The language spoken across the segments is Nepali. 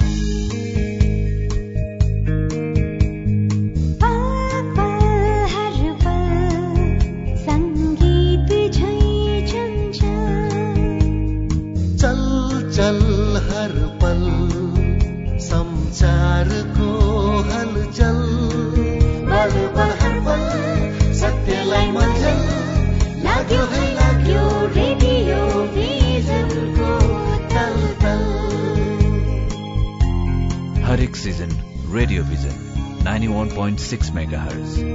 Bye. Megahertz.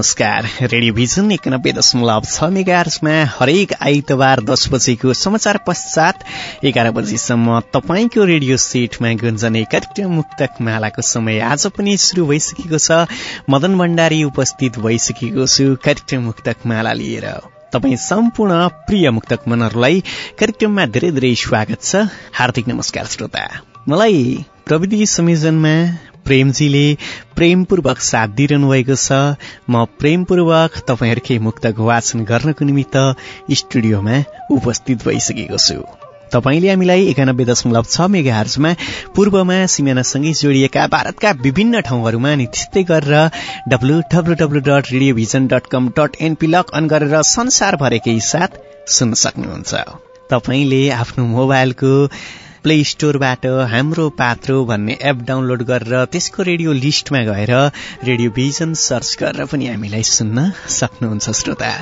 नमस्कार। रेडियो भिजन एकानब्बे दशमलव छ मेगार्समा हरेक आइतबार दस बजेको समाचार पश्चात एघार बजीसम्म तपाईँको रेडियो सेटमा गुन्जने कार्यक्रम मुक्तक मालाको समय आज पनि शुरू भइसकेको छ। मदन भण्डारी उपस्थित भइसकेको छु कार्यक्रम मुक्तक माला लिएर। तपाईँ सम्पूर्ण प्रिय मुक्तक मनहरूलाई कार्यक्रममा धेरै धेरै स्वागत छ। हार्दिक नमस्कार श्रोता। मलाई प्रविधि संयोजनमा प्रेमजीले प्रेमपूर्वक साथ दिइरहनु भएको छ। म प्रेमपूर्वक तपाईँहरूकै मुक्तक वाचन गर्नको निमित्त स्टुडियोमा उपस्थित भइसकेको छु। तपाईँले हामीलाई एकानब्बे दशमलव छ मेगा हर्जमा पूर्वमा सिमानासँगै जोडिएका भारतका विभिन्न ठाउँहरूमा अनि त्यस्तै गरेर W W W dot radio vision dot com dot np log on गरेर संसारभरेकै साथ सुन्न सक्नुहुन्छ। तपाईँले आफ्नो मोबाइलको प्ले स्टोरबाट हाम्रो पात्रो भन्ने एप डाउनलोड गरेर त्यसको रेडियो लिस्टमा गएर रेडियो भिजन सर्च गरेर पनि हामीलाई सुन्न सक्नुहुन्छ श्रोता।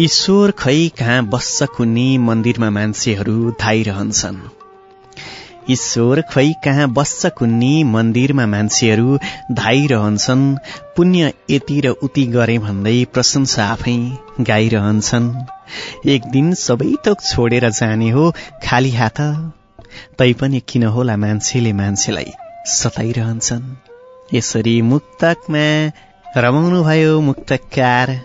ईश्वर खै कहाँ बस्छ कुन्नी मन्दिरमा मान्छेहरू धाइरहन्छन् ईश्वर खै कहाँ बस्छ कुन्नी मन्दिरमा मान्छेहरू? धाइरहन्छन् पुण्य यति र उति गरे भन्दै प्रशंसा आफै गाइरहन्छन्। एक दिन सबै थोक छोडेर जाने हो खाली हात। तैपनि किन होला मान्छेले मान्छेलाई सताइरहन्छन्? यसरी मुक्तकमा रमाउनु भयो मुक्तकार।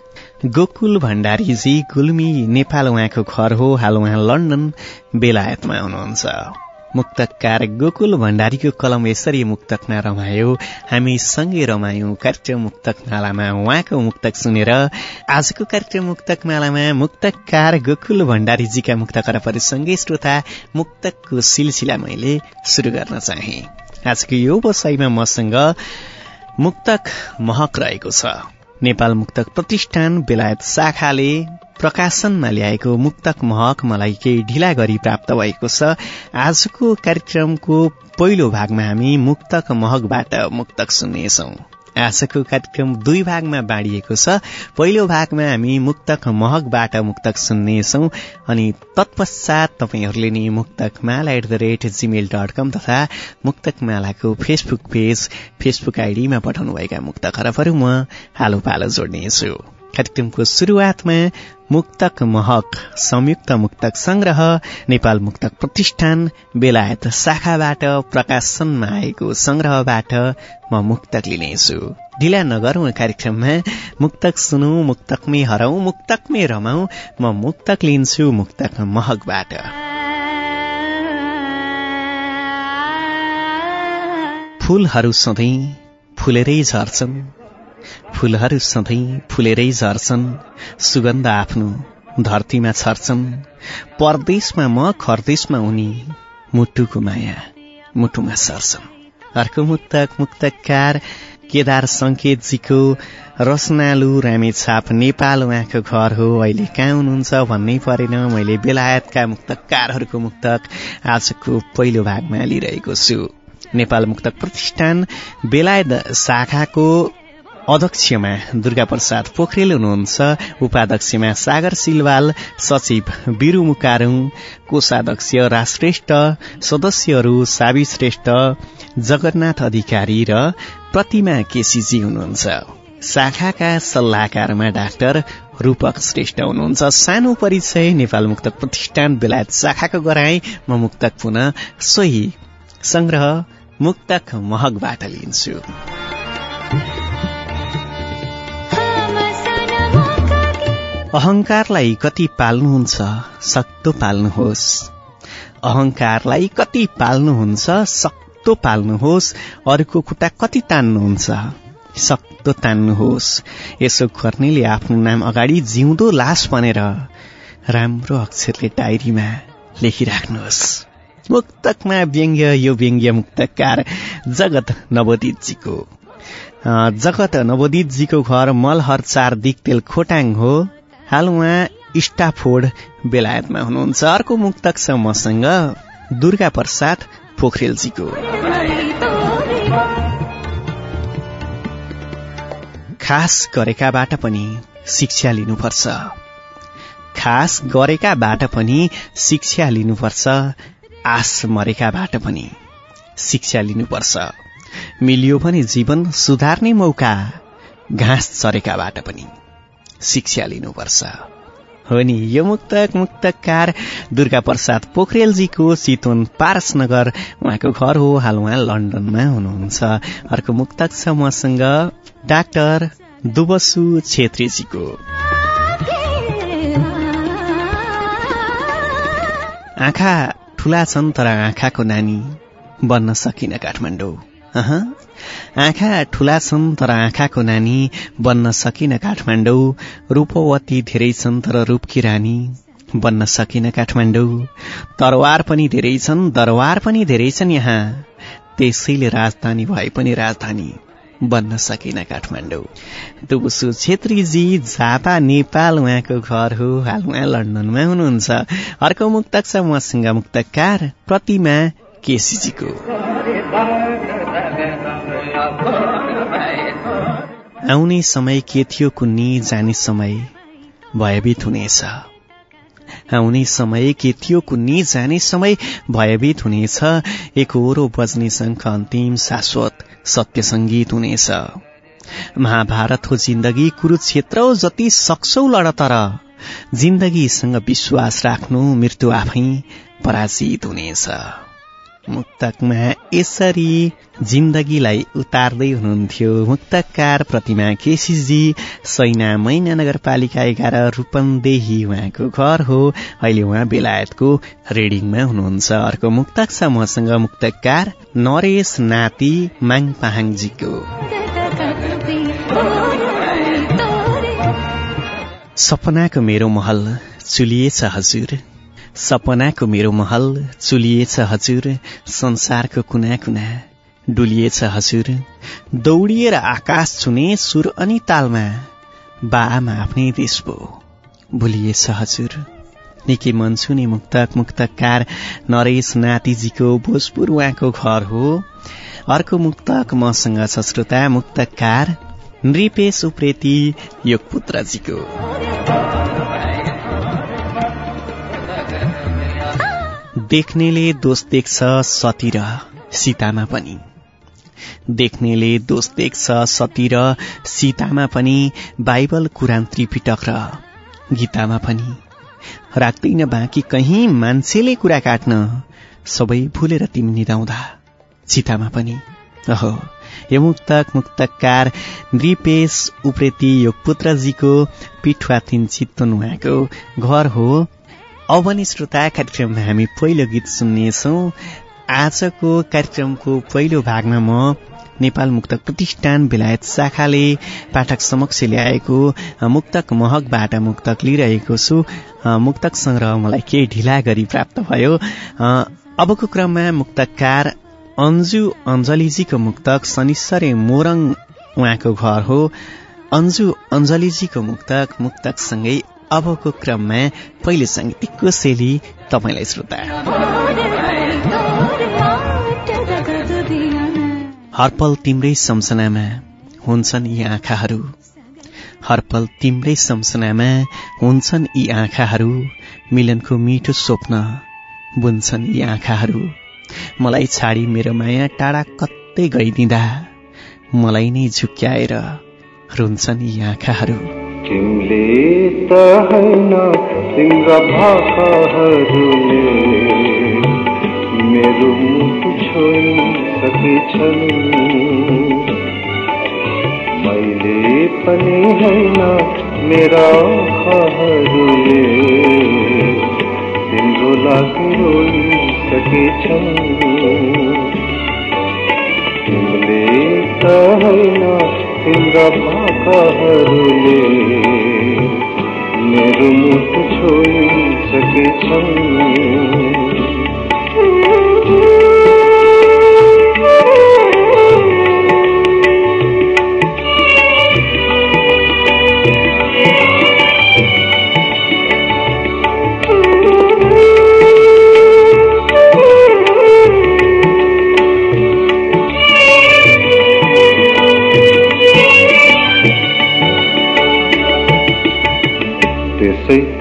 गोकुल भण्डारीजी गुल्मी नेपाल उहाँको घर हो हाल उहाँ लन्डन बेलायतमा हुनुहुन्छ। मुक्तकार गोकुल भण्डारीको कलम यसरी मुक्तकमा रमायो। हामी सँगै रमायौं कार्यक्रम मुक्तक मालामा उहाँको मुक्तक सुनेर आजको कार्यक्रम मुक्तक मालामा मुक्तकार गोकुल भण्डारीजीका मुक्त सँगै श्रोता मुक्तकको सिलसिला मैले शुरू गर्न चाहे। आजको यो बसाईमा मसँग मुक्तक महक रहेको छ। नेपाल मुक्तक प्रतिष्ठान बेलायत शाखाले प्रकाशनमा ल्याएको मुक्तक महक मलाई केही ढिला गरी प्राप्त भएको छ। आजको कार्यक्रमको पहिलो भागमा हामी मुक्तक महकबाट मुक्तक सुन्नेछौ। आजको कार्यक्रम दुई भागमा बाँडिएको छ। पहिलो भागमा हामी मुक्तक महकबाट मुक्तक सुन्नेछौ अनि तत्पश्चात तपाईँहरूले नि Muktak Mala at the rate Gmail dot com तथा मुक्तक मालाको फेसबुक पेज फेसबुक आइडीमा पठाउनुभएका मुक्त खरबहरू म हालो पालो जोड्नेछु। कार्यक्रमको शुरूआतमा मुक्तक महक संयुक्त मुक्तक संग्रह नेपाल मुक्तक प्रतिष्ठान बेलायत शाखाबाट प्रकाशनमा आएको संग्रहबाट म मुक्तक लिनेछु। ढिला नगरौं कार्यक्रममा मुक्तक सुनौ मुक्तकमै हरौं मुक्तकमै रमाऊ म मुक्तक लिन्छु मुक्तक महकबाट। फूलहरू सधैँ फुलेरै झर्छन्। फूलहरू सधैँ फुलेरै झर्छन् सुगन्ध आफ्नो धरतीमा छर्छन्। परदेशमा म खरदेशमा उनी मुटुको माया मुटुमा सर्छन्। अर्को मुक्तक मुक्तकार केदार संकेतजीको रसनालु रामेछाप नेपाल उहाँको घर हो अहिले कहाँ हुनुहुन्छ भन्नै परेन। मैले बेलायतका मुक्तकारहरूको मुक्तक आजको पहिलो भागमा लिइरहेको छु। नेपाल मुक्तक प्रतिष्ठान बेलायत शाखाको अध्यक्षमा दुर्गा प्रसाद पोखरेल हुनुहुन्छ उपाध्यक्षमा सागर सिलवाल सचिव बिरु मुकारुङ कोषाध्यक्ष राजश्रेष्ठ सदस्यहरू सावि श्रेष्ठ जगन्नाथ अधिकारी र प्रतिमा केसीजी हुनुहुन्छ। शाखाका सल्लाहकारमा डाक्टर रूपक श्रेष्ठ हुनुहुन्छ। सानो परिचय नेपाल मुक्तक प्रतिष्ठान बेलायत शाखाको गराए म मुक्तक पुनः सोही संग्रह मुक्तक महकबाट लिन्छु। अहंकारलाई कति पाल्नुहुन्छ सक्तो पाल्नुहोस्। अहंकारलाई कति पाल्नुहुन्छ सक्तो पाल्नुहोस्। अरूको खुट्टा कति तान्नुहुन्छ सक्तो तान्नुहोस्। यसो गर्नेले आफ्नो नाम अगाडि जिउँदो लास भनेर राम्रो अक्षरले डायरीमा लेखिराख्नुहोस्। मुक्तकमा व्यङ्ग्य यो व्यङ्ग्य मुक्तकार जगत नवोदितजीको। जगत नवोदितजीको घर मलहर चार दिक्तेल खोटाङ हो। हाल उहाँ स्टाफोर्ड बेलायतमा हुनुहुन्छ। अर्को मुक्तक छ मसँग दुर्गा प्रसाद पोखरेलजीको। खास गरेकाबाट पनि शिक्षा लिनुपर्छ। खास गरेकाबाट पनि शिक्षा लिनुपर्छ। आस मरेकाबाट पनि शिक्षा लिनुपर्छ। मिलियो भने जीवन सुधार्ने मौका घाँस चरेकाबाट पनि। शिक्षा लिनुपर्छ। हो नि यो मुक्तक मुक्तकार दुर्गा प्रसाद पोखरेलजीको चितवन पारसनगर उहाँको घर हो हाल उहाँ लन्डनमा हुनुहुन्छ। अर्को मुक्तक छ डाक्टर दुबसु छेत्रीजीको। आँखा ठुला छन् तर आँखाको नानी बन्न सकिन काठमाडौँ। आँखा ठूला छन् तर आँखाको नानी बन्न सकिन काठमाडौँ। रूपवती धेरै छन् तर रूपकी रानी बन्न सकिन काठमाडौँ। तरवार पनि धेरै छन् दरबार पनि धेरै छन् यहाँ। त्यसैले राजधानी भए पनि राजधानी बन्न सकिन काठमाडौँ। दुबुसु छेत्रीजी झापा नेपाल उहाँको घर हो। हाल उहाँ लन्डनमा हुनुहुन्छ। अर्को मुक्तक छ मसँग मुक्तकार प्रतिमा केसीजीको। आउने समय के थियो कुन्नी जाने समय? भयभीत हुनेछ। आउने समय के थियो कुन्नी जाने समय? भयभीत हुनेछ। एकहोरो बज्ने शङ्ख अन्तिम शाश्वत सत्य सङ्गीत हुनेछ। महाभारत हो जिन्दगी कुरुक्षेत्र हो जति सक्छौ लड तर जिन्दगीसँग विश्वास राख्नु मृत्यु आफै पराजित हुनेछ। मुक्तकमा यसरी जिन्दगीलाई उतार्दै हुनुहुन्थ्यो मुक्तकार प्रतिमा केसीजी। सैना मैना नगरपालिका एघार रूपन्देही उहाँको घर हो। अहिले उहाँ बेलायतको रेडिङमा हुनुहुन्छ। अर्को मुक्तक छ मसँग मुक्तकार नरेश नाति माङ पाहाङजीको सपनाको मेरो महल चुलिएछ हजुर। सपनाको मेरो महल चुलिएछ हजुर संसारको कुना कुना डुलिएछ हजुर। दौडिएर आकाश छुने सुर अनि तालमा बाआमा आफ्नै देश पो भुलिएछ हजुर। निकै मन छुने मुक्तक मुक्तकार नरेश नातिजीको भोजपुर उहाँको घर हो। अर्को मुक्तक मसँग छ श्रोता मुक्तकार नृपेश उप्रेती योगपुत्रजीको देख्नेले दोष देख्छ सती सीतामा पनि। देख्नेले दोष देख्छ सती सीतामा पनि बाइबल कुरान त्रिपिटक र गीतामा पनि। राख्दैन बाँकी कहीँ मान्छेले कुरा काट्न सबै भुलेर तिमी निदाउँदा चितामा पनि। अहो यो मुक्तक मुक्तकार नृपेश उप्रेती यो पुत्रजीको पिठुवा तिन चित्तन घर हो। अवनी श्रोता कार्यक्रममा हामी पहिलो गीत सुन्नेछौ। आजको कार्यक्रमको पहिलो भागमा म नेपाल मुक्तक प्रतिष्ठान बेलायत शाखाले पाठक समक्ष ल्याएको मुक्तक महकबाट मुक्तक लिइरहेको छु। मुक्तक संग्रह मलाई केही ढिला गरी प्राप्त भयो। अबको क्रममा मुक्तकार अन्जु अञ्जलीजीको मुक्तक शनिश्वरे मोरङ उहाँको घर हो। अन्जु अञ्जलीजीको मुक्तक मुक्तकसँगै अबको क्रममा पहिले साङ्गीतिकको शैली तपाईँलाई श्रोता। हरपल तिम्रै सम्सनामा हुन्छन् यी आँखाहरू। हरपल तिम्रै सम्सनामा हुन्छन् यी आँखाहरू। मिलनको मिठो स्वप्न बुन्छन् यी आँखाहरू। मलाई छाडी मेरो माया टाढा कतै गइदिँदा। मलाई नै झुक्याएर रुन्छन् यी आँखाहरू। तिमीले त होइन तिम्रा भाकाहरूले मेरो मुख छोइसकेछन् मैले पनि होइन मेरा आँखाहरूले तिम्रो लागि रोइसकेछन् तिमीले त होइन तिम्रा भाकाहरूले मेरो मुख छोइसकेछन् त्यसै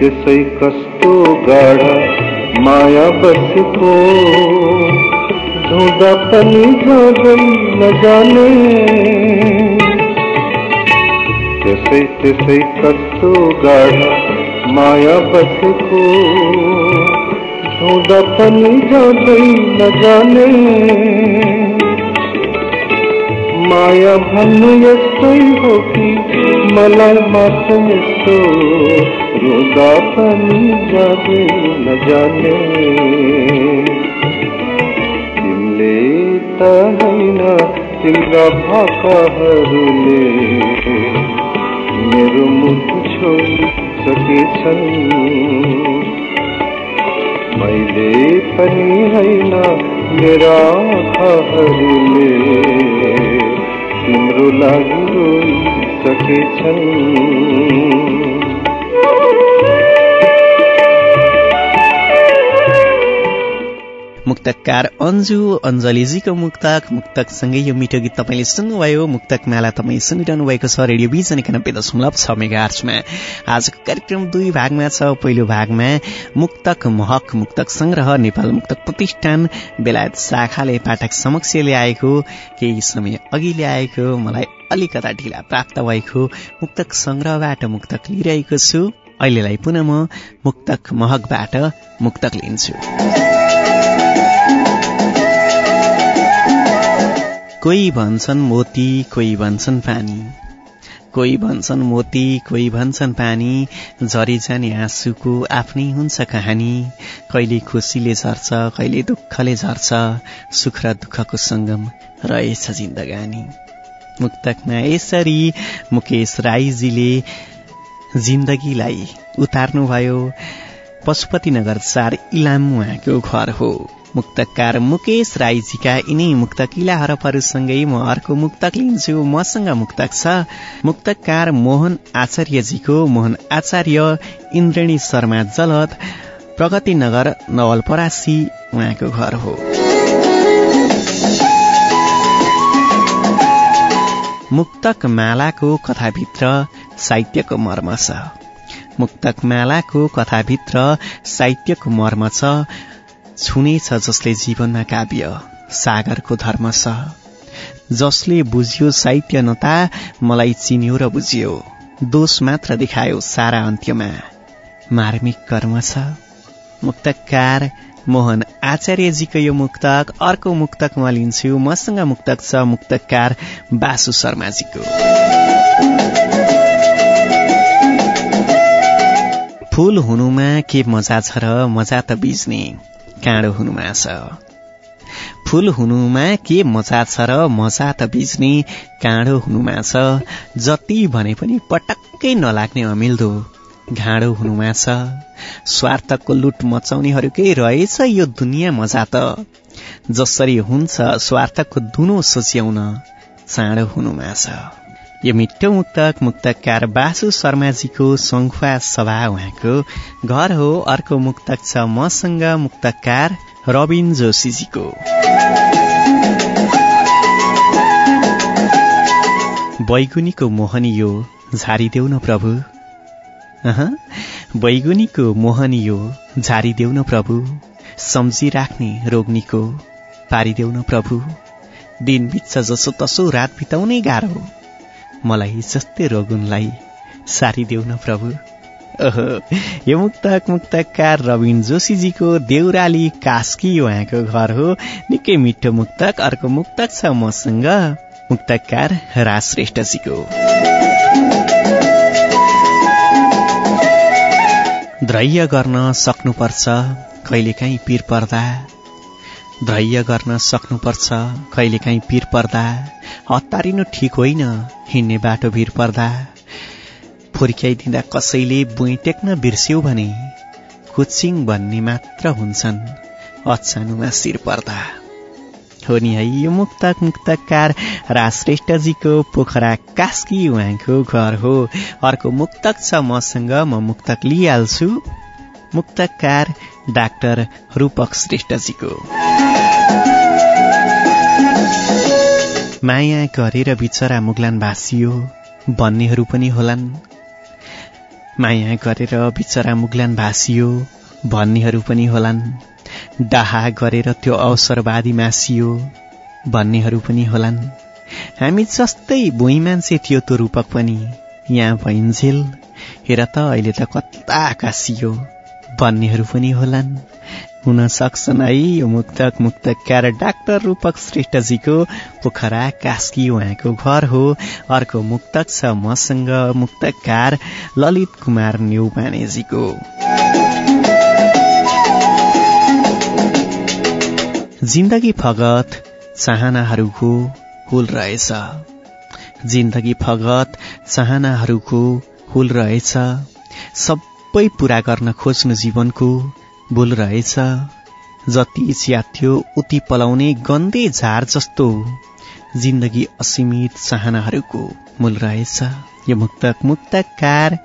त्यसै कस्तो गाढा माया बसेको धुँदा पनि जाँदै नजाने त्यसै त्यसै कस्तो गाढा माया बसेको धुँदा पनि जाँदै नजाने माया भन्नु यस्तै हो कि मलाई मात्र यस्तो रुँदा पनि जाँदै नजाने तिमीले त होइन तिम्रा भाकाहरूले मेरो मुख छोइसकेछन् मैले पनि होइन मेरा आँखाहरूले तिम्रो लागि रोइसकेछन्। मुक्तकार अन्जु अञ्जलीजीको मुक्तक मुक्तकसँगै यो मिठो गीत तपाईँले सुन्नुभयो। मुक्तक माला तपाईँ सुनिरहनु भएको छ रेडियो बिजन एकानब्बे दशमलव छ मेगा आर्चमा आजको कार्यक्रम दुई भागमा छ। पहिलो भागमा मुक्तक महक मुक्तक संग्रह नेपाल मुक्तक प्रतिष्ठान बेलायत शाखाले पाठक समक्ष ल्याएको केही समय अघि ल्याएको मलाई अलिकता ढिला प्राप्त भएको मुक्तक संग्रहबाट मुक्तक लिइरहेको छु। अहिलेलाई पुनः म मुक्तक महकबाट मुक्तक लिन्छु। कोही भन्छन् मोती कोही भन्छन् पानी। कोही भन्छन् मोती कोही भन्छन् पानी झरी जाने आँसुको आफ्नै हुन्छ कहानी। कहिले खुसीले झर्छ कहिले दुःखले झर्छ सुख र दुःखको सङ्गम रहेछ जिन्दगानी। मुक्तकमा यसरी मुकेश राईजीले जिन्दगीलाई उतार्नुभयो। पशुपतिनगर चार इलाम उहाँको घर हो। मुक्तकार मुकेश राईजीका यिनै मुक्तकिला हरफहरूसँगै म अर्को मुक्तक लिन्छु। मसँग मुक्तक छ मुक्तकार मोहन आचार्यजीको। मोहन आचार्य इन्द्रेणी शर्मा जलद प्रगति नगर नवलपरासी उहाँको घर हो। मुक्तक मालाको कथाभित्र साहित्यको मर्म छ। मुक्तक मालाको कथाभित्र साहित्यको मर्म छ। छुनेछ जसले जीवनमा काव्य सागरको धर्म छ जसले बुझ्यो साहित्य नता मलाई चिन्यो र बुझ्यो। दोष मात्र देखायो सारा अन्त्यमा। मार्मिक कर्म छ। मुक्तकार मोहन आचार्यजीको यो मुक्तक अर्को मुक्तक म लिन्छु। मसँग मुक्तक छ मुक्तकार बासु शर्माजीको। फूल हुनुमा के मजा छ र मजा त बिज्ने। काँडो हुनुमा छ। फूल हुनुमा के मजा छ र मजा त बिज्ने काँडो हुनुमा छ। जति भने पनि पटक्कै नलाग्ने अमिल्दो घाँडो हुनुमा छ। स्वार्थको लुट मचाउनेहरूकै रहेछ यो दुनियाँ मजा त। जसरी हुन्छ स्वार्थको दुनो सोच्याउन चाँडो हुनुमा छ। यो मिठो मुक्तक मुक्तकार बासु शर्माजीको सङ्खुवा सभा उहाँको घर हो। अर्को मुक्तक छ मसँग मुक्तकार रविन जोशीजीको। बैगुनीको मोहनी यो झारिदेऊ न प्रभु। बैगुनीको मोहनी यो झारिदेऊ न प्रभु। सम्झिराख्ने रोग्नीको पारिदेऊ न प्रभु। दिन बित्छ जसो तसो रात बिताउनै गाह्रो। मलाई जस्तै रोगुनलाई सारिदेऊ न प्रभु। ओहो यो मुक्तक मुक्तकार रविन जोशीजीको देउराली कास्की उहाँको घर हो। निकै मिठो मुक्तक अर्को मुक्तक छ मसँग। मुक्तकार राज श्रेष्ठजीको ध्रैय गर्न सक्नुपर्छ कहिलेकाहीँ पिर पर्दा। ध्रैय गर्न सक्नुपर्छ। कहिलेकाहीँ पिर पर्दा हतारिनु ठिक होइन हिँड्ने बाटो भिर पर्दा। फुर्क्याइदिँदा कसैले बुई टेक्न बिर्स्यौ भने कुचिङ भन्ने मात्र हुन्छन्। अचानुमा शिर पर्दा। हो नि है यो मुक्तक मुक्तकार राज श्रेष्ठजीको पोखरा कास्की उहाँको घर हो। अर्को मुक्तक छ मसँग म मुक्तक लिइहाल्छु। मुक्तकार डाक्टर रूपक श्रेष्ठजीको। माया गरेर बिचरा मुगलान भाषियो भन्नेहरू पनि होलान्। माया गरेर बिचरा मुगलान भाषियो भन्नेहरू पनि होलान्। डाहा गरेर त्यो अवसरवादी मासियो भन्नेहरू पनि होलान्। हामी जस्तै भुइँ मान्छे थियो त्यो रूपक पनि। यहाँ भइन्जेल हेर त अहिले त कता आकाशियो भन्नेहरू पनि होलान्। हुन सक्छन् है यो मुक्तक मुक्तकार डाक्टर रूपक श्रेष्ठजीको पोखरा कास्की उहाँको घर हो। अर्को मुक्तक छ मसँग मुक्तकार ललित कुमार न्यौपानेजीको जिन्दगी फगत चाहनाहरूको हुल रहेछ। जिन्दगी फगत चाहनाहरूको हुल रहेछ। सबै पूरा गर्न खोज्नु जीवनको भूल रहेछ। जति च्याथ्यो उति पलाउने गन्धे झार जस्तो जिन्दगी असीमित चाहनाहरूको मूल रहेछ। यो मुक्तक मुक्तकार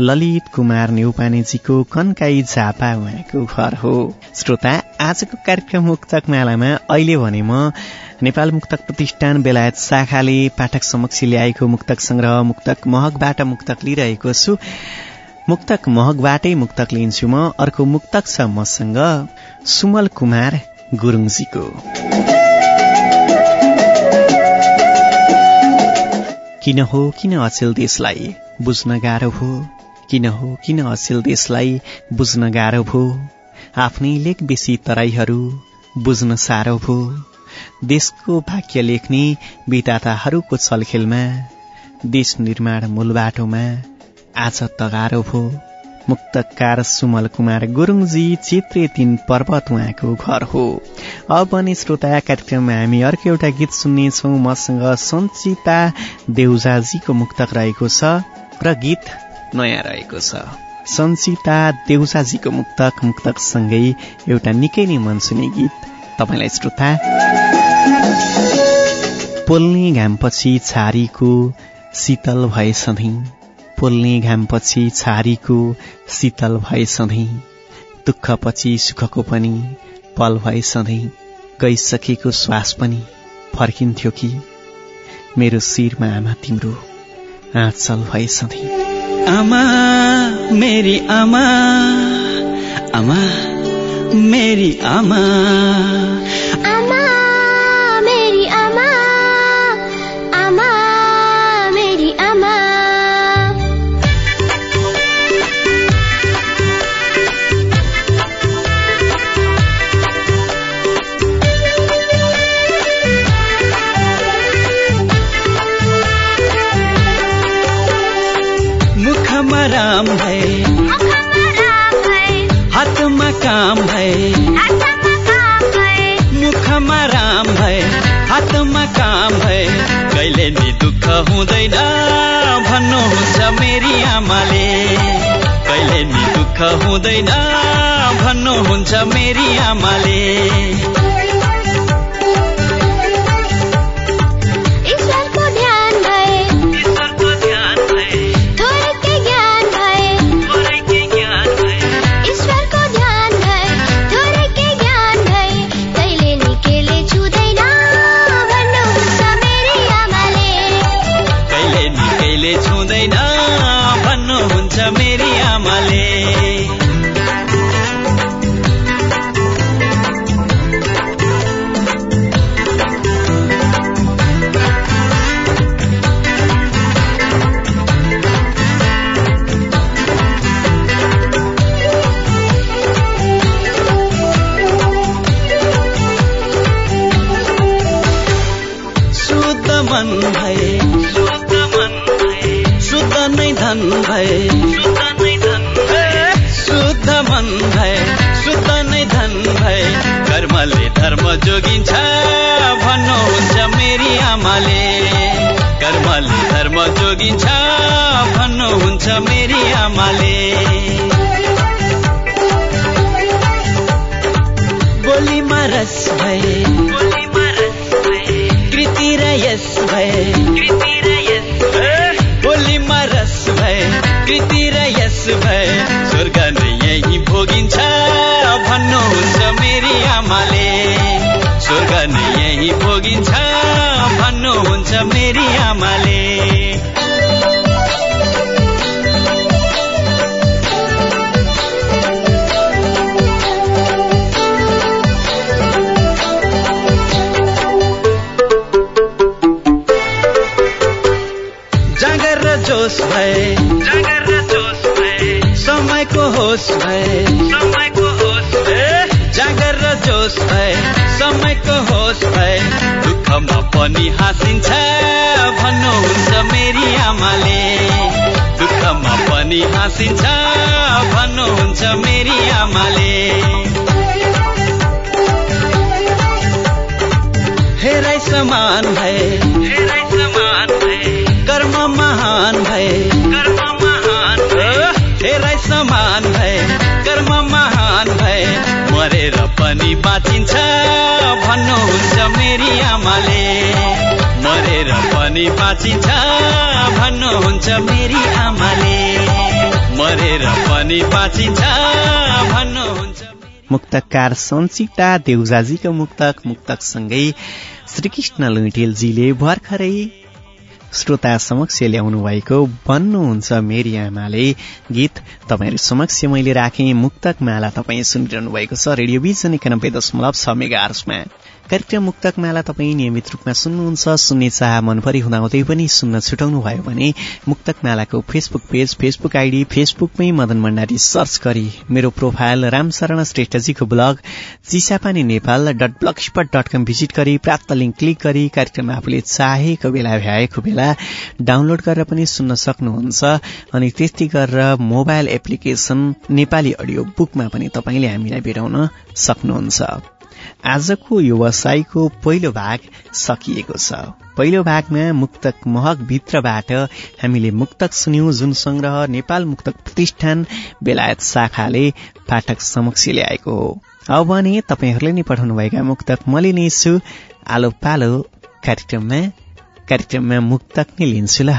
ललित कुमार नेउपानेजीको कन्काई झापा उहाँको घर हो। श्रोता आजको कार्यक्रम मुक्तक मालामा अहिले भने म नेपाल मुक्तक प्रतिष्ठान बेलायत शाखाले पाठक समक्ष ल्याएको मुक्तक संग्रह मुक्तक महकबाट मुक्तक लिइरहेको छु। मुक्तक महकबाटै मुक्तक लिन्छु म अर्को मुक्तक छ मसँग सुमल कुमार गुरुङजीको। किन हो किन अचेल देशलाई बुझ्न गाह्रो भो किन हो किन अचेल देशलाई बुझ्न गाह्रो भो आफ्नै लेख बेसी तराईहरू बुझ्न साह्रो भो देशको भाग्य लेख्ने विधाताहरूको छलखेलमा देश निर्माण मूल बाटोमा आज तगारो भो। मुक्तकार सुमल कुमार गुरुङजी चित्रे तीन पर्वत उहाँको घर हो। अब भने श्रोता कार्यक्रममा हामी अर्को एउटा गीत सुन्नेछौ। मसँग सञ्चिता देउजाजीको मुक्तक रहेको छ र गीत नयाँ रहेको छ। सञ्चिता देउजाजीको मुक्तक मुक्तकसँगै एउटा निकै नै मनसुने गीत तपाईँलाई श्रोता। पोल्ने घामपछि छारीको शीतल भए सधैँ। पोल्ने घामपछि छारीको शीतल भए सधैँ दुःखपछि सुखको पनि पल भए सधैँ गइसकेको श्वास पनि फर्किन्थ्यो कि? मेरो शिरमा आमा तिम्रो आँचल भए सधैँ आमा मेरी आमा आमा मेरी आमा। राम है। हातमा काम है। मुखमा राम है। हातमा काम है। कहिले नि दुःख हुँदैन भन्नुहुन्छ मेरी आमाले। कहिले नि दुःख हुँदैन भन्नुहुन्छ मेरी आमाले। जोगिन्छ भन्नुहुन्छ मेरी आमाले। कर्मले धर्म जोगिन्छ भन्नुहुन्छ मेरी आमाले। बोलीमा रस भए होस भए। जागर र जोस भए। समयको होस भए। दुःखमा पनि हाँसिन्छ भन्नुहुन्छ मेरी आमाले। दुःखमा पनि हाँसिन्छ भन्नुहुन्छ मेरी आमाले। हेराइ समान भए। आमाले मरेर पनि बाँचिन्छ भन्नुहुन्छ मेरी आमाले। मरेर पनि बाँचिन्छ भन्नुहुन्छ मुक्तकार सञ्चिता देउजाजीको मुक्तक मुक्तकसँगै श्रीकृष्ण लुइटेलजीले भर्खरै श्रोता समक्ष ल्याउनु भएको बन्नुहुन्छ मेरी आमाले। गीत तपाईँहरू समक्ष मैले राखेँ। मुक्तक माला तपाईँ सुनिरहनु भएको छ। रेडियो बिजन एकानब्बे दशमलव छ मेगा आर्समा कार्यक्रम मुक्तक माला तपाईँ नियमित रूपमा सुन्नुहुन्छ सुन्ने चाह मनपरी हुँदाहुँदै पनि सुन्न छुटाउनु भयो भने मुक्तक मालाको फेसबुक पेज फेसबुक आइडी फेसबुकमै मदन भण्डारी सर्च गरी मेरो profile Ramsharan श्रेष्ठजीको blog Chisapani Nepal dot blog spot dot com visit गरी प्राप्त लिङ्क क्लिक गरी कार्यक्रम आफूले चाहेको बेला भ्याएको बेला डाउनलोड गरेर पनि सुन्न सक्नुहुन्छ। अनि त्यस्तै गरेर मोबाइल एप्लिकेशन नेपाली अडियो बुकमा पनि तपाईँले हामीलाई भेटाउन सक्नुहुन्छ। आजको व्यवसायको पहिलो भाग सकिएको छ। पहिलो भागमा मुक्तक महक भित्रबाट हामीले मुक्तक सुन्यौं जुन संग्रह नेपाल मुक्तक प्रतिष्ठान बेलायत शाखाले पाठक समक्ष ल्याएको हो। अब भने तपाईँहरूले नै पठाउनुभएका मुक्तक मैले नै छु आलो पालो कार्यक्रममा कार्यक्रममा मुक्तक नै लिन्छु ल।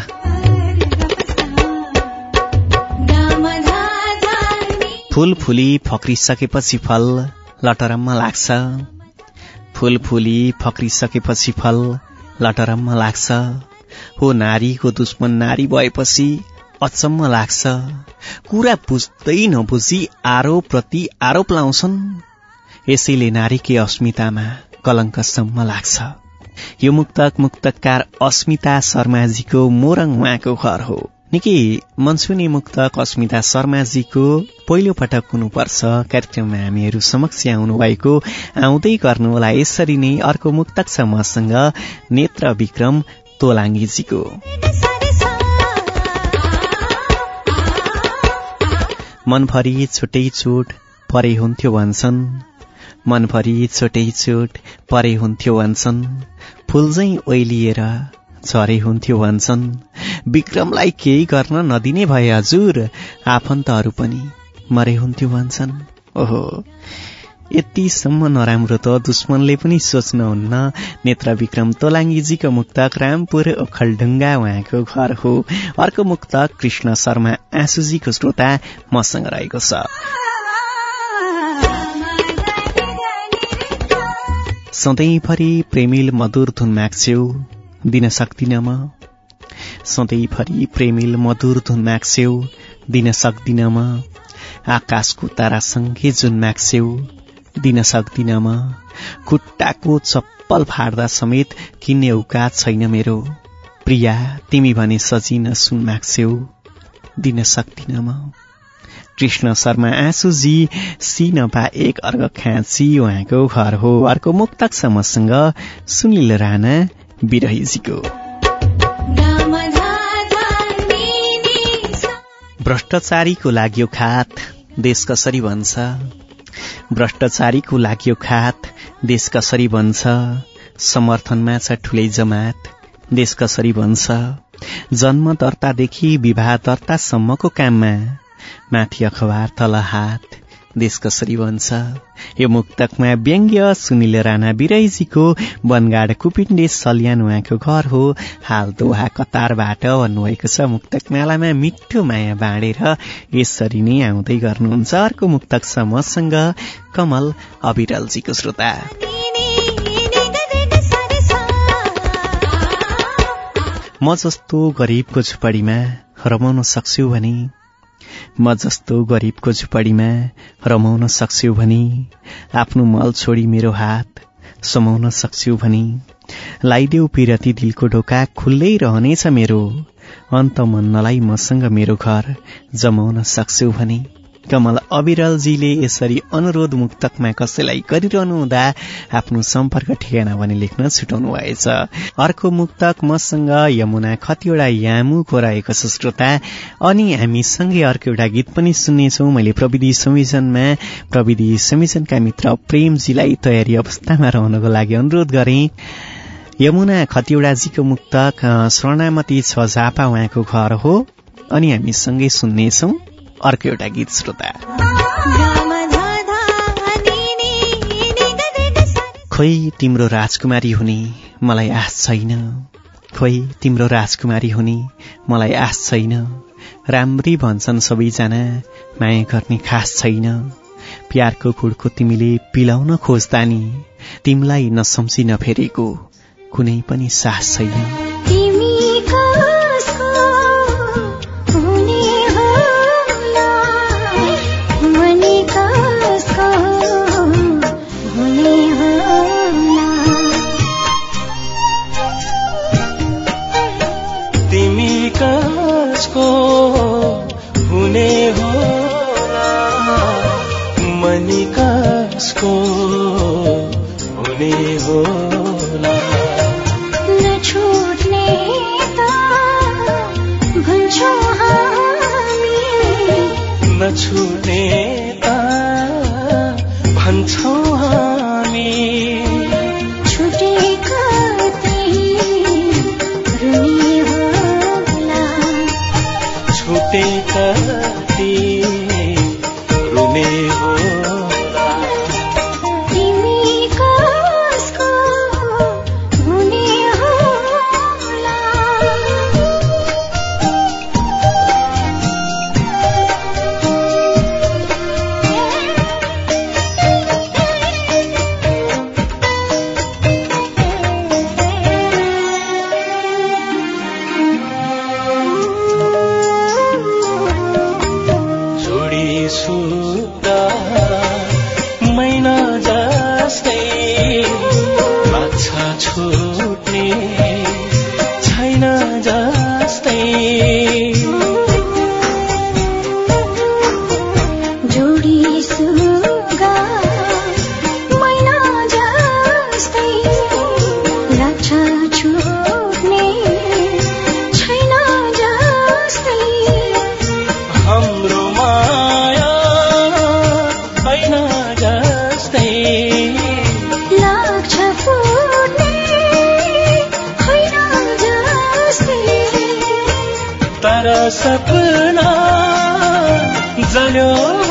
फूल फुली फक्रिसकेपछि फल। लटरम्म लाग्छ। फूल फुली फक्रिसकेपछि फल लटरम्म लाग्छ। हो नारीको दुश्मन नारी भएपछि अचम्म लाग्छ। कुरा बुझ्दै नबुझी आरोप प्रति आरोप लाउँछन्। यसैले नारीकै अस्मितामा कलङ्कसम्म लाग्छ। यो मुक्तक मुक्तकार अस्मिता शर्माजीको मोरङ उहाँको घर हो। निकै मनसुनी मुक्तक अस्मिता शर्माजीको पहिलो पटक हुनुपर्छ। कार्यक्रममा हामीहरू समक्ष आउनु भएको आउँदै गर्नुहोला यसरी नै अर्को मुक्तक छ मसँग नेत्र विक्रम तोलाङ्गीजीको। मनभरि छुट्टै चोट परे हुन्थ्यो भन्छन्। मनभरि छुट्टै चोट परे हुन्थ्यो भन्छन्। फुलझै ओइलिएर झरे हुन्थ्यो भन्छन्। विक्रमलाई केही गर्न नदिने भए हजुर आफन्तहरू पनि मरे हुन्थ्यो भन्छन्। ओहो यतिसम्म नराम्रो त दुश्मनले पनि सोच्नुहुन्न नेत्र विक्रम तोलाङ्गीजीको मुक्तक रामपुर ओखलढुङ्गा उहाँको घर हो। अर्को मुक्तक कृष्ण शर्मा आँसुजीको श्रोता मसँग रहेको छ। सधैँभरि प्रेमिल मधुर धुन माग्छ्यौ दिन सक्दिन म। सधैँभरि प्रेमिल मधुर धुन माग्छ्यौ दिन सक्दिन म आकाशको तारासँगै जुन माग्छ्यौ दिन सक्दिन म खुट्टाको चप्पल फाड्दा समेत किन्ने औकात छैन मेरो। प्रिया तिमी भने सजिन सुन माग्छ्यौ दिन सक्दिन म कृष्ण शर्मा आँसुजी सिनपा एक अर्घ खाँची उहाँको घर हो। अर्को मुक्तक छ मसँग सुनिल राणा बिरहीजीको भ्रष्टाचारीको लाग्यो खात देश कसरी भन्छ भ्रष्टाचारीको लाग्यो खात देश कसरी भन्छ समर्थनमा छ ठुलै जमात देश कसरी भन्छ जन्म दर्तादेखि विवाह दर्तासम्मको काममा माथि अखबार तल हात। देश कसरी भन्छ यो मुक्तकमा व्यङ्ग्य सुनिल राणा बिराइजीको वनगाड कुपिण्डे सल्यान उहाँको घर हो। हाल दोहा कतारबाट भन्नुभएको छ मुक्तक मालामा मिठो माया बाँडेर। यसरी नै आउँदै गर्नुहुन्छ अर्को मुक्तक छ मसँग कमल अविरलजीको श्रोता। म जस्तो गरिबको झुपडीमा रमाउन सक्छु भने म जस्तो गरिबको झुपडीमा रमाउन सक्छु भनी आफ्नो मल छोडी मेरो हात समाउन सक्छु भनी। लाइदेऊ पिरती दिलको ढोका खुल्लै रहनेछ मेरो अन्त मन्नलाई मसँग मेरो घर जमाउन सक्छु भनी। कमल अविरलजीले यसरी अनुरोध मुक्तकमा कसैलाई गरिरहनु हुँदा आफ्नो सम्पर्क ठेगाना भने लेख्न छुटाउनु भएछ। अर्को मुक्तक मसँग यमुना खतिवटा यामुको रहेको छ श्रोता। अनि हामीसँगै अर्को एउटा गीत पनि सुन्नेछौँ। मैले प्रविधि संयोजनमा प्रविधि संयोजनका मित्र प्रेमजीलाई तयारी अवस्थामा रहनको लागि अनुरोध गरेँ। यमुना खतिवड़ाजीको मुक्तक शरणामती छ झापा उहाँको घर हो। अनि हामी सँगै सुन्नेछौँ। अर्को एउटा गीत श्रोता। खोइ तिम्रो राजकुमारी हुने मलाई आश छैन। खोइ तिम्रो राजकुमारी हुने मलाई आश छैन। राम्री भन्छन् सबैजना माया गर्ने खास छैन। प्यारको खुडको तिमीले पिलाउन खोज्दा नि तिमीलाई नसम्झी नफेरेको कुनै पनि सास छैन। छुटे कति रुने होला ആലോ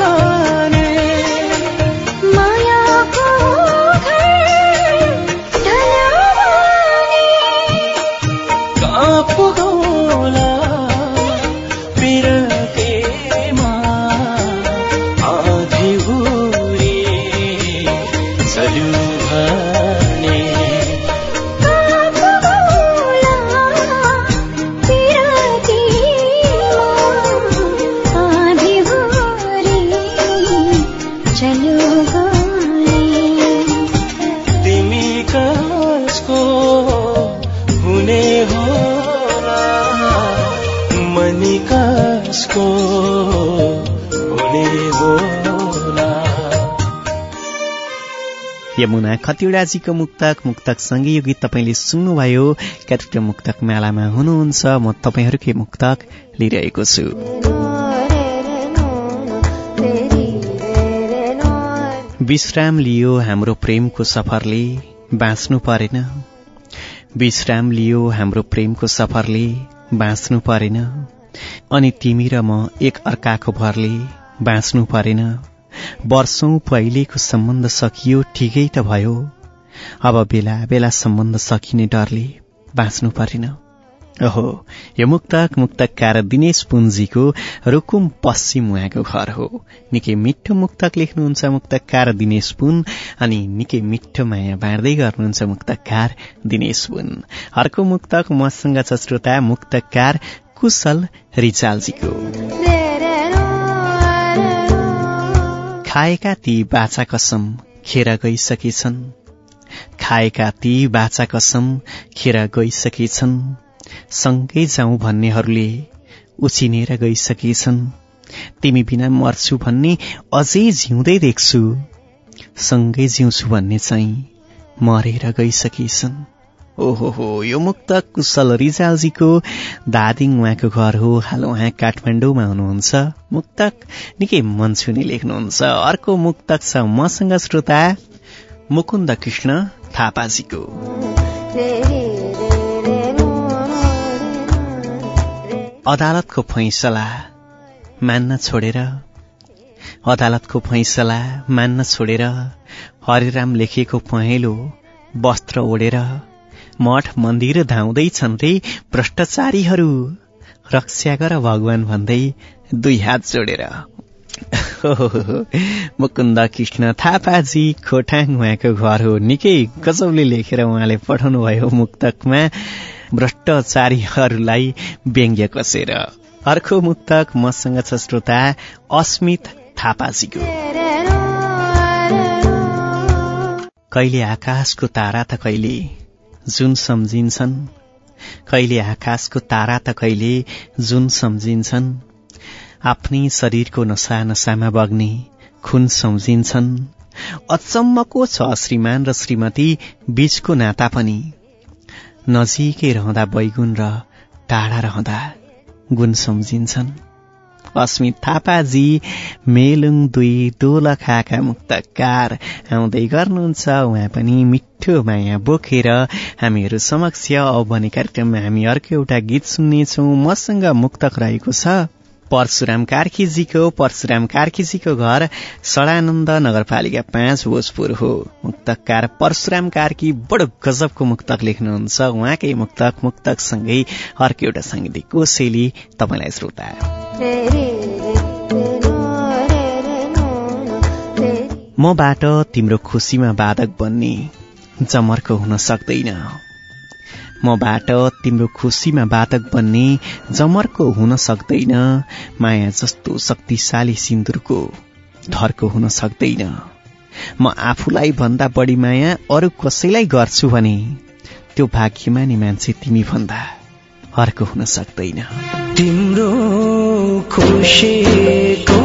यमुना खतिवडाजीको मुक्तक मुक्तक सँगै यो गीत तपाईँले सुन्नुभयो। कार्यक्रम मुक्तक मेलामा हुनुहुन्छ। म तपाईँहरूकै मुक्तक लिइरहेको छु। विश्राम लियो हाम्रो प्रेमको सफरले। बाँच्नु परेन। विश्राम लियो हाम्रो प्रेमको सफरले। बाँच्नु परेन। अनि तिमी र म एक अर्काको भरले। बाँच्नु परेन। वर्षौं पहिलेको सम्बन्ध सकियो ठिकै त भयो। अब बेला बेला सम्बन्ध सकिने डरले बाँच्नु परेन। ओहो यो मुक्तक मुक्तकार दिनेश पुन्जीको रुकुम पश्चिम उहाँको घर हो। निकै मिठो मुक्तक लेख्नुहुन्छ मुक्तकार दिनेश पुन अनि निकै मिठो माया बाँड्दै गर्नुहुन्छ मुक्तकार दिनेश पुन। अर्को मुक्तक मसँग छ श्रोता मुक्तकार कुशल रिचालजीको। खाएका ती बाछा कसम खेर गइसकेछन्। खाएका ती बाछा कसम खेर गइसकेछन्। सँगै जाउँ भन्नेहरूले उछिनेर गइसकेछन्। तिमी बिना मर्छु भन्ने अझै जिउँदै देख्छु। सँगै जिउँछु भन्ने चाहिँ मरेर गइसकेछन्। ओहो हो यो मुक्त कुशल रिजालजीको दादिङ उहाँको घर हो। हाल उहाँ काठमाडौँमा हुनुहुन्छ। मुक्तक निकै मन छुने लेख्नुहुन्छ। अर्को मुक्तक छ मसँग श्रोता मुकुन्द कृष्ण थापाजीको। अदालतको फैसला मान्न छोडेर अदालतको फैसला मान्न छोडेर हरिराम लेखेको पहेँलो वस्त्र ओढेर मठ मन्दिर धाउँदैछन् रे भ्रष्टाचारीहरू। रक्षा गर भगवान भन्दै दुई हात जोडेर। मुकुन्द कृष्ण थापाजी खोटाङ उहाँको घर हो। निकै गजबले लेखेर उहाँले पठाउनु भयो मुक्तकमा भ्रष्टाचारीहरूलाई व्यङ्ग्य कसेर। अर्को मुक्तक मसँग छ श्रोता अस्मित थापाजीको। कहिले आकाशको तारा त कहिले जुन सम्झिन्छन्। कहिले आकाशको तारा त कहिले जुन सम्झिन्छन्। आफ्नै शरीरको नसा नसामा बग्ने खुन सम्झिन्छन्। अचम्मको छ श्रीमान र श्रीमती बीचको नाता पनि। नजिकै रहँदा बैगुन र टाढा रहँदा गुण सम्झिन्छन्। अस्मित थापाजी मेलुङ दुई दोलखाका मुक्तकार आउँदै गर्नुहुन्छ उहाँ पनि मिठो माया बोकेर हामीहरू समक्ष औ भन्ने कार्यक्रममा हामी अर्को एउटा गीत सुन्नेछौ। मसँग मुक्तक रहेको छ परशुराम कार्कीजीको। परशुराम कार्कीजीको घर सडानन्द नगरपालिका पाँच भोजपुर हो। मुक्तकार परशुराम कार्की बडो गजबको मुक्तक लेख्नुहुन्छ। उहाँकै मुक्तक मुक्तकसँगै अर्को एउटा साङ्गीतिक कोसेली तपाईँलाई श्रोता। मबाट तिम्रो खुसीमा बाधक बन्ने जमर्को हुन सक्दैन। मबाट तिम्रो खुसीमा बाधक बन्ने जमर्को हुन सक्दैन। माया जस्तो शक्तिशाली सिन्दुरको धर्को हुन सक्दैन। म आफूलाई भन्दा बढी माया अरू कसैलाई गर्छु भने त्यो भाग्यमानी मान्छे तिमी भन्दा। अर्को हुन सक्दैन। तिम्रो खुसीको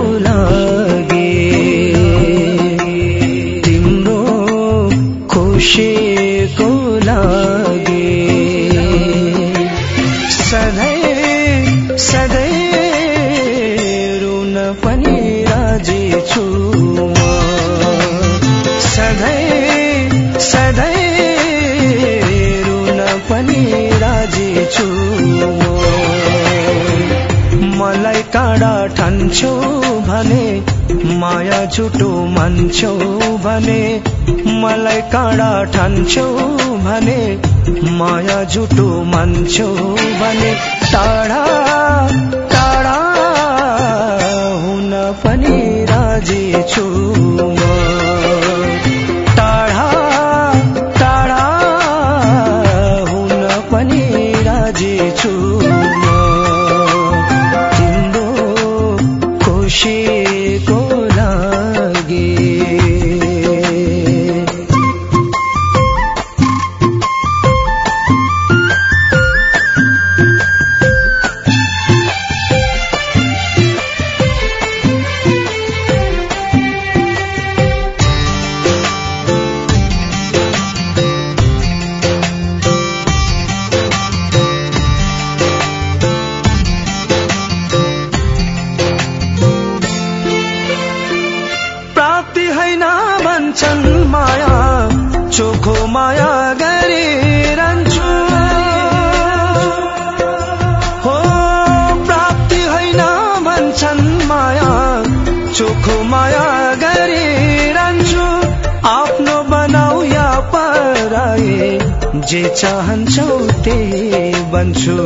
काँडा ठान्छौ भने माया झुटो मान्छौ भने मलाई काँडा ठान्छौ भने माया झुटो मान्छौ भने टाढा टाढा जे चाहन्छौ त्यही बन्छु।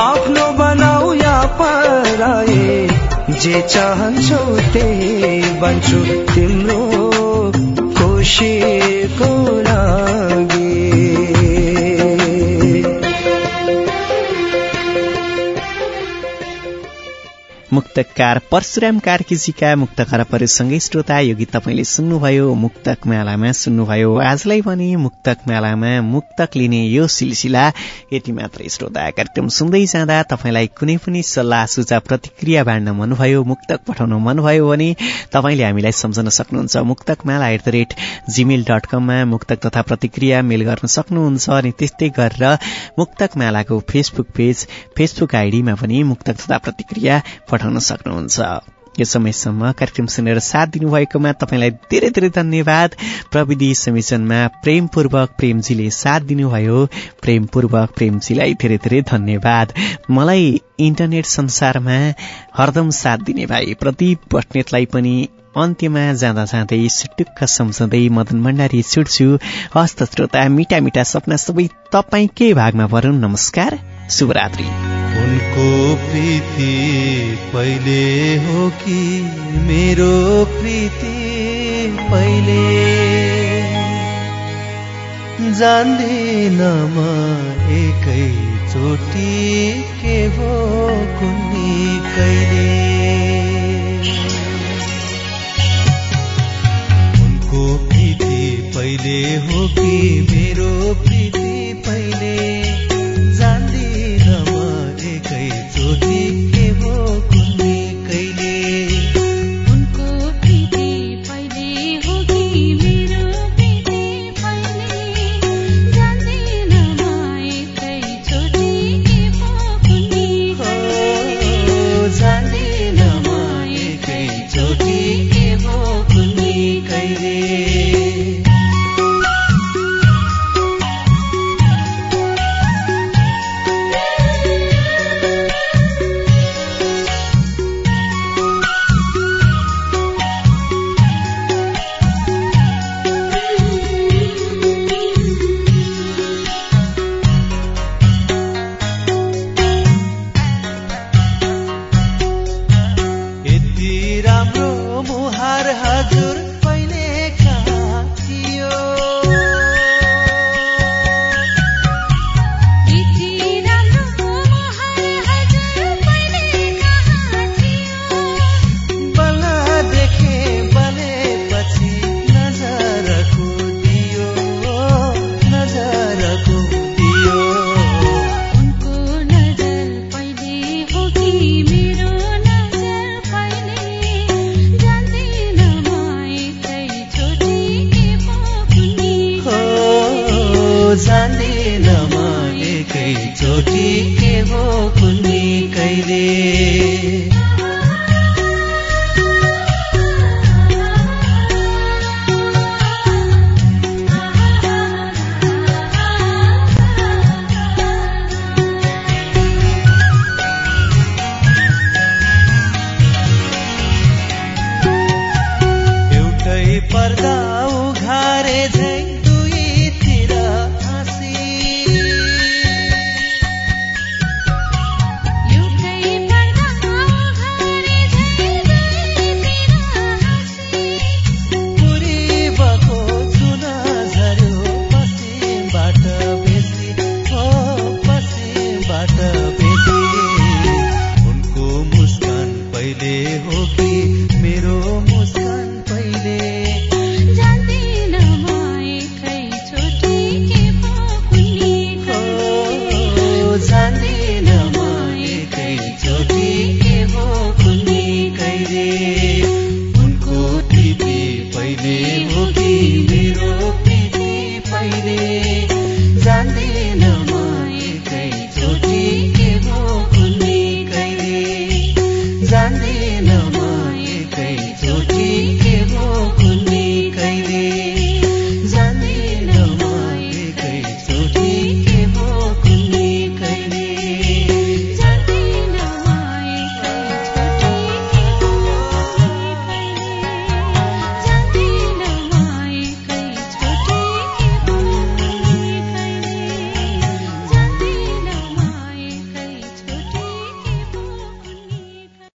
आफ्नो बनाऊ या पराए जे चाहन्छौ त्यही बन्छु। तिम्रो खुसीको लागि मुक्तकार परशुराम कार्कीजीका मुक्त खरबहरूसँगै श्रोता यो गीत तपाईँले सुन्नुभयो मुक्तक मेलामा सुन्नुभयो। आजलाई पनि मुक्तक मेलामा मुक्तक लिने यो सिलसिला यति मात्रै श्रोता। कार्यक्रम सुन्दै जाँदा तपाईँलाई कुनै पनि सल्लाह सुझाव प्रतिक्रिया बाँड्न मनभयो मुक्तक पठाउन मनभयो भने तपाईँले हामीलाई सम्झन सक्नुहुन्छ। Muktak Mala at the rate Gmail dot कममा मुक्तक तथा प्रतिक्रिया मेल गर्न सक्नुहुन्छ अनि त्यस्तै गरेर मुक्तक मालाको फेसबुक पेज फेसबुक आइडीमा पनि मुक्तक तथा प्रतिक्रिया पठाउन सक्नुहुन्छ। यो समयसम्म कार्यक्रम सुनेर साथ दिनुभएकोमा तपाईँलाई धेरै धेरै धन्यवाद। प्रविधि संयोजनमा प्रेमपूर्वक प्रेमजीले साथ दिनुभयो। प्रेमपूर्वक प्रेमजीलाई धेरै धेरै धन्यवाद। मलाई इन्टरनेट संसारमा हरदम साथ दिने भाइ प्रदीप बस्नेतलाई पनि अन्त्यमा जाँदा जाँदै सुटुक्क सम्झँदै मदन भण्डारी छुट्छु। हस्त श्रोता मिठा मिठा सपना सबै तपाईँकै भागमा भरौँ? नमस्कार शुभरात्रि। उनको प्रीति पहिले हो कि मेरो प्रीति पहिले? जान्दिन म एकै चोटि के भो कुन्नी कहिले? उनको प्रीति पहिले हो कि मेरो प्रीति पहिले? एकै